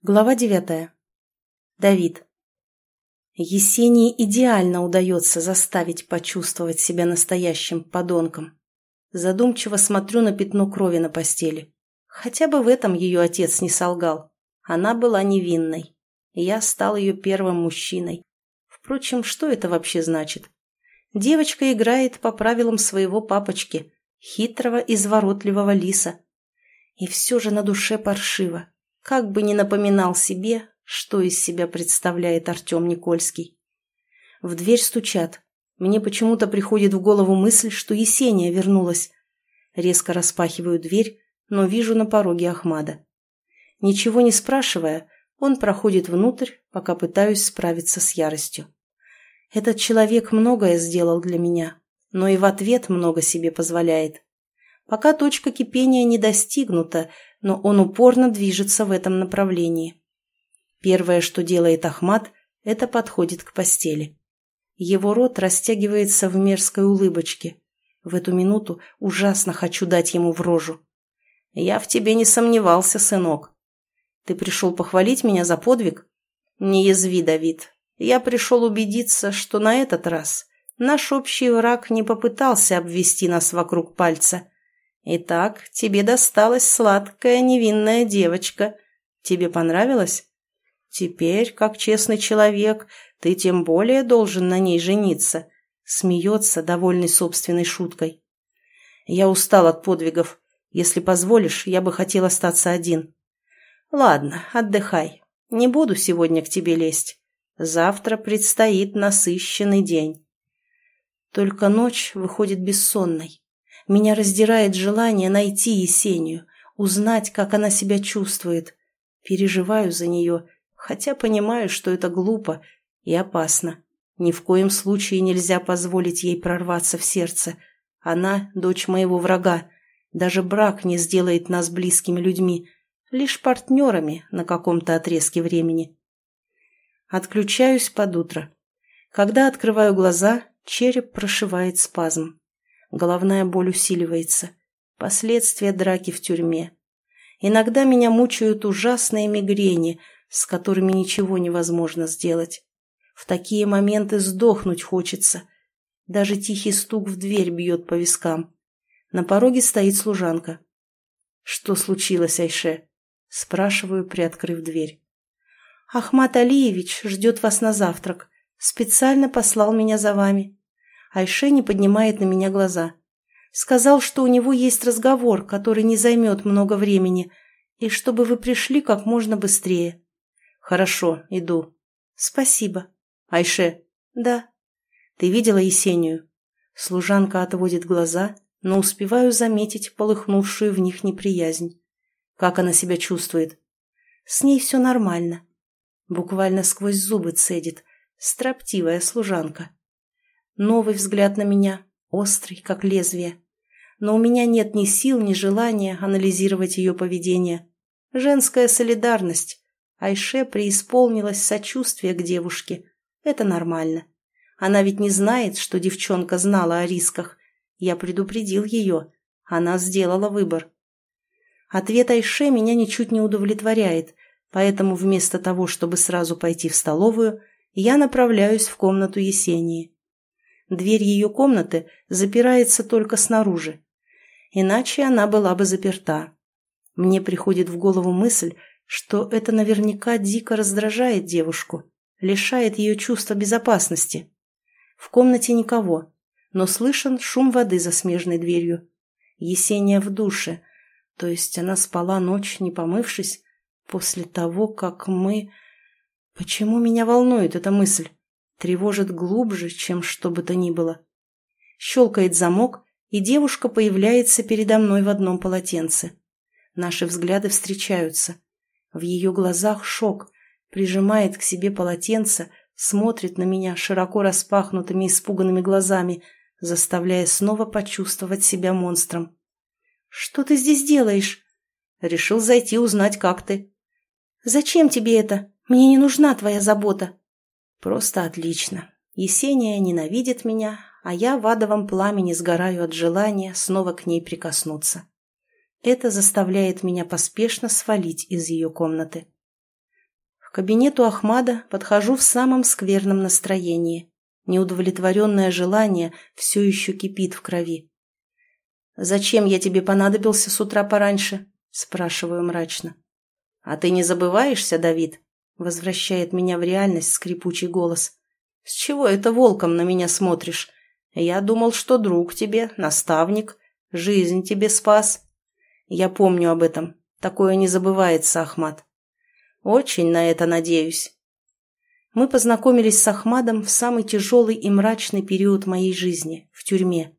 Глава девятая. Давид. Есении идеально удается заставить почувствовать себя настоящим подонком. Задумчиво смотрю на пятно крови на постели. Хотя бы в этом ее отец не солгал. Она была невинной. Я стал ее первым мужчиной. Впрочем, что это вообще значит? Девочка играет по правилам своего папочки, хитрого, изворотливого лиса. И все же на душе паршиво, как бы ни напоминал себе, что из себя представляет Артем Никольский. В дверь стучат. Мне почему-то приходит в голову мысль, что Есения вернулась. Резко распахиваю дверь, но вижу на пороге Ахмада. Ничего не спрашивая, он проходит внутрь, пока пытаюсь справиться с яростью. Этот человек многое сделал для меня, но и в ответ много себе позволяет. Пока точка кипения не достигнута, но он упорно движется в этом направлении. Первое, что делает Ахмат, это подходит к постели. Его рот растягивается в мерзкой улыбочке. В эту минуту ужасно хочу дать ему в рожу. «Я в тебе не сомневался, сынок. Ты пришел похвалить меня за подвиг? Не язви, Давид. Я пришел убедиться, что на этот раз наш общий враг не попытался обвести нас вокруг пальца, Итак, тебе досталась сладкая невинная девочка. Тебе понравилось? Теперь, как честный человек, ты тем более должен на ней жениться. Смеется, довольный собственной шуткой. Я устал от подвигов. Если позволишь, я бы хотел остаться один. Ладно, отдыхай. Не буду сегодня к тебе лезть. Завтра предстоит насыщенный день. Только ночь выходит бессонной. Меня раздирает желание найти Есению, узнать, как она себя чувствует. Переживаю за нее, хотя понимаю, что это глупо и опасно. Ни в коем случае нельзя позволить ей прорваться в сердце. Она – дочь моего врага. Даже брак не сделает нас близкими людьми, лишь партнерами на каком-то отрезке времени. Отключаюсь под утро. Когда открываю глаза, череп прошивает спазм. Головная боль усиливается. Последствия драки в тюрьме. Иногда меня мучают ужасные мигрени, с которыми ничего невозможно сделать. В такие моменты сдохнуть хочется. Даже тихий стук в дверь бьет по вискам. На пороге стоит служанка. «Что случилось, Айше?» Спрашиваю, приоткрыв дверь. «Ахмат Алиевич ждет вас на завтрак. Специально послал меня за вами». Айше не поднимает на меня глаза. Сказал, что у него есть разговор, который не займет много времени, и чтобы вы пришли как можно быстрее. Хорошо, иду. Спасибо. Айше? Да. Ты видела Есению? Служанка отводит глаза, но успеваю заметить полыхнувшую в них неприязнь. Как она себя чувствует? С ней все нормально. Буквально сквозь зубы цедит. Строптивая служанка. Новый взгляд на меня, острый, как лезвие. Но у меня нет ни сил, ни желания анализировать ее поведение. Женская солидарность. Айше преисполнилась сочувствие к девушке. Это нормально. Она ведь не знает, что девчонка знала о рисках. Я предупредил ее. Она сделала выбор. Ответ Айше меня ничуть не удовлетворяет, поэтому вместо того, чтобы сразу пойти в столовую, я направляюсь в комнату Есении. Дверь ее комнаты запирается только снаружи. Иначе она была бы заперта. Мне приходит в голову мысль, что это наверняка дико раздражает девушку, лишает ее чувства безопасности. В комнате никого, но слышен шум воды за смежной дверью. Есения в душе, то есть она спала ночь, не помывшись, после того, как мы... Почему меня волнует эта мысль? Тревожит глубже, чем что бы то ни было. Щелкает замок, и девушка появляется передо мной в одном полотенце. Наши взгляды встречаются. В ее глазах шок, прижимает к себе полотенце, смотрит на меня широко распахнутыми испуганными глазами, заставляя снова почувствовать себя монстром. «Что ты здесь делаешь?» «Решил зайти узнать, как ты». «Зачем тебе это? Мне не нужна твоя забота». Просто отлично. Есения ненавидит меня, а я в адовом пламени сгораю от желания снова к ней прикоснуться. Это заставляет меня поспешно свалить из ее комнаты. К кабинету Ахмада подхожу в самом скверном настроении. Неудовлетворенное желание все еще кипит в крови. «Зачем я тебе понадобился с утра пораньше?» – спрашиваю мрачно. «А ты не забываешься, Давид?» – возвращает меня в реальность скрипучий голос. «С чего это волком на меня смотришь? Я думал, что друг тебе, наставник, жизнь тебе спас. Я помню об этом. Такое не забывается, Ахмад. Очень на это надеюсь. Мы познакомились с Ахмадом в самый тяжелый и мрачный период моей жизни, в тюрьме.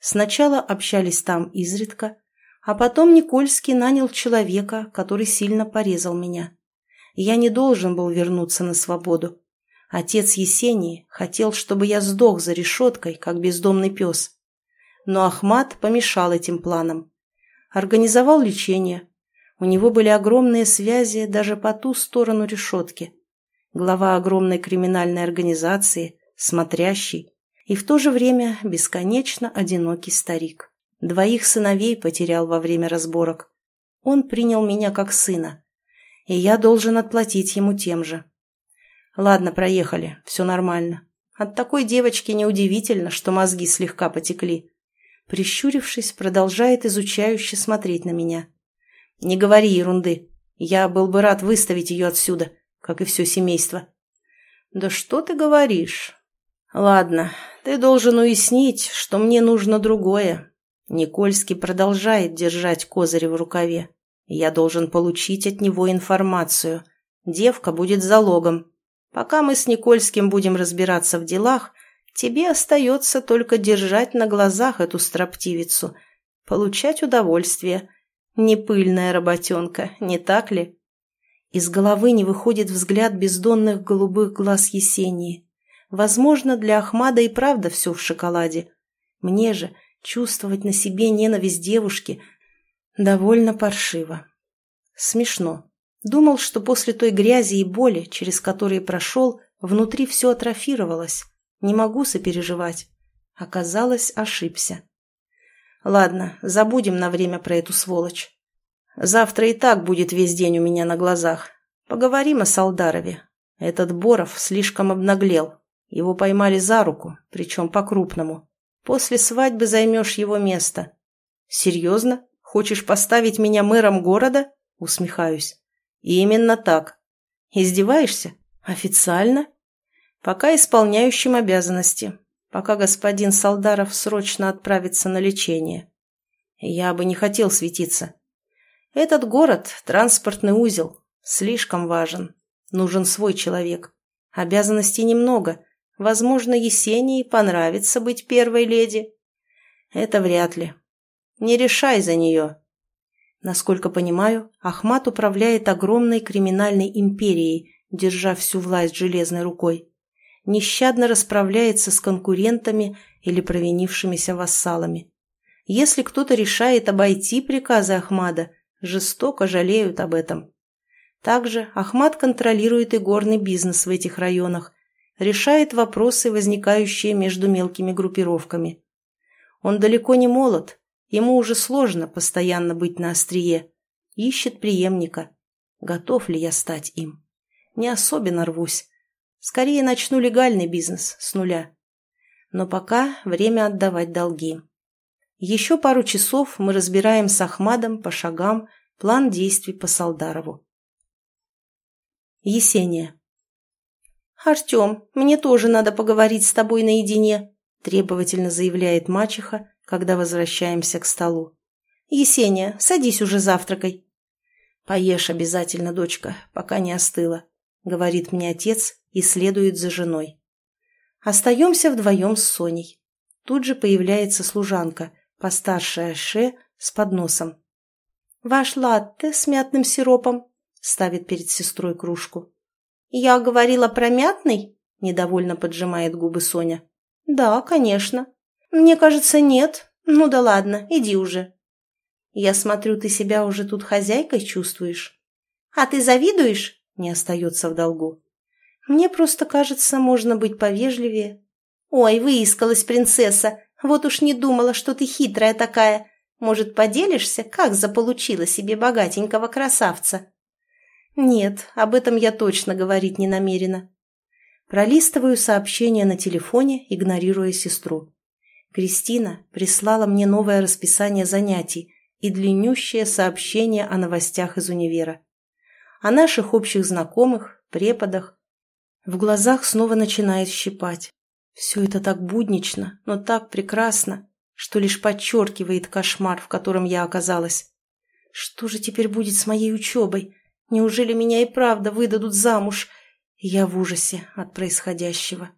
Сначала общались там изредка, а потом Никольский нанял человека, который сильно порезал меня. Я не должен был вернуться на свободу. Отец Есении хотел, чтобы я сдох за решеткой, как бездомный пес. Но Ахмад помешал этим планам. Организовал лечение, у него были огромные связи даже по ту сторону решетки. Глава огромной криминальной организации, смотрящий, и в то же время бесконечно одинокий старик. Двоих сыновей потерял во время разборок. Он принял меня как сына, и я должен отплатить ему тем же. Ладно, проехали, все нормально. От такой девочки неудивительно, что мозги слегка потекли. Прищурившись, продолжает изучающе смотреть на меня. «Не говори ерунды. Я был бы рад выставить ее отсюда, как и все семейство». «Да что ты говоришь?» «Ладно, ты должен уяснить, что мне нужно другое». Никольский продолжает держать козырь в рукаве. Я должен получить от него информацию. Девка будет залогом. Пока мы с Никольским будем разбираться в делах, тебе остается только держать на глазах эту строптивицу, получать удовольствие, Непыльная работенка, не так ли? Из головы не выходит взгляд бездонных голубых глаз Есении. Возможно, для Ахмада и правда все в шоколаде. Мне же чувствовать на себе ненависть девушки довольно паршиво. Смешно. Думал, что после той грязи и боли, через которые прошел, внутри все атрофировалось. Не могу сопереживать. Оказалось, ошибся. Ладно, забудем на время про эту сволочь. Завтра и так будет весь день у меня на глазах. Поговорим о Солдарове. Этот Боров слишком обнаглел. Его поймали за руку, причем по-крупному. После свадьбы займешь его место. Серьезно? Хочешь поставить меня мэром города? Усмехаюсь. Именно так. Издеваешься? Официально? Пока исполняющим обязанности пока господин Солдаров срочно отправится на лечение. Я бы не хотел светиться. Этот город – транспортный узел, слишком важен. Нужен свой человек. Обязанностей немного. Возможно, Есении понравится быть первой леди. Это вряд ли. Не решай за нее. Насколько понимаю, Ахмат управляет огромной криминальной империей, держа всю власть железной рукой нещадно расправляется с конкурентами или провинившимися вассалами. Если кто-то решает обойти приказы Ахмада, жестоко жалеют об этом. Также Ахмад контролирует и горный бизнес в этих районах, решает вопросы, возникающие между мелкими группировками. Он далеко не молод, ему уже сложно постоянно быть на острие. Ищет преемника. Готов ли я стать им? Не особенно рвусь. Скорее начну легальный бизнес с нуля. Но пока время отдавать долги. Еще пару часов мы разбираем с Ахмадом по шагам план действий по Солдарову. Есения. «Артем, мне тоже надо поговорить с тобой наедине», требовательно заявляет мачеха, когда возвращаемся к столу. «Есения, садись уже завтракай». «Поешь обязательно, дочка, пока не остыла», — говорит мне отец и следует за женой. Остаемся вдвоем с Соней. Тут же появляется служанка, постарше Ше, с подносом. «Ваш латте с мятным сиропом», — ставит перед сестрой кружку. «Я говорила про мятный?» — недовольно поджимает губы Соня. «Да, конечно. Мне кажется, нет. Ну да ладно, иди уже». «Я смотрю, ты себя уже тут хозяйкой чувствуешь». «А ты завидуешь?» — не остается в долгу. Мне просто кажется, можно быть повежливее. Ой, выискалась принцесса. Вот уж не думала, что ты хитрая такая. Может, поделишься, как заполучила себе богатенького красавца? Нет, об этом я точно говорить не намерена. Пролистываю сообщение на телефоне, игнорируя сестру. Кристина прислала мне новое расписание занятий и длиннющее сообщение о новостях из универа. О наших общих знакомых, преподах. В глазах снова начинает щипать. Все это так буднично, но так прекрасно, что лишь подчеркивает кошмар, в котором я оказалась. Что же теперь будет с моей учебой? Неужели меня и правда выдадут замуж? Я в ужасе от происходящего.